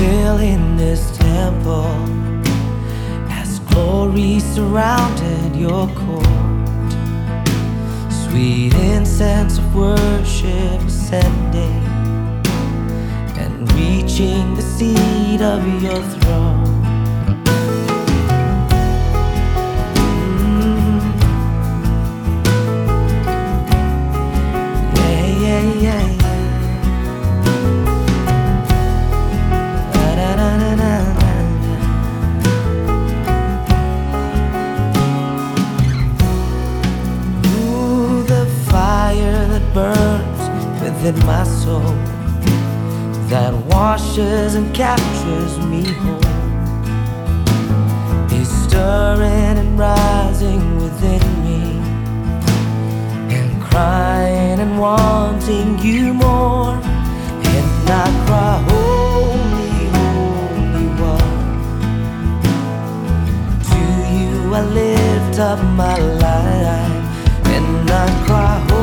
in this temple as glory surrounded your court. Sweet incense of worship ascending and reaching the seat of your throne. Within my soul, that washes and captures me whole, is stirring and rising within me, and crying and wanting you more, and I cry, holy, holy one. To you I lift up my life and I cry,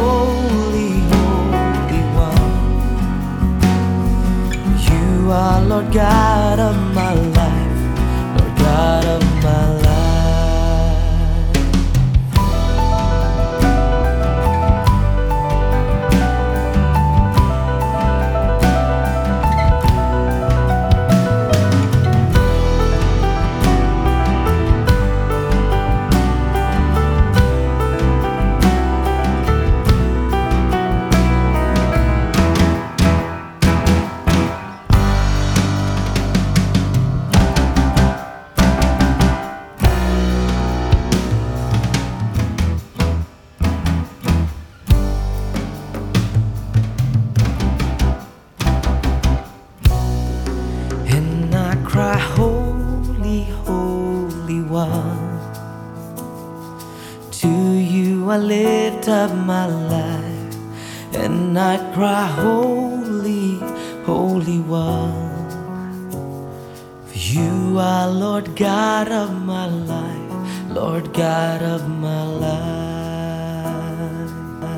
Holy One. To you I lift up my life, and I cry, Holy, Holy One. For you are Lord God of my life, Lord God of my life.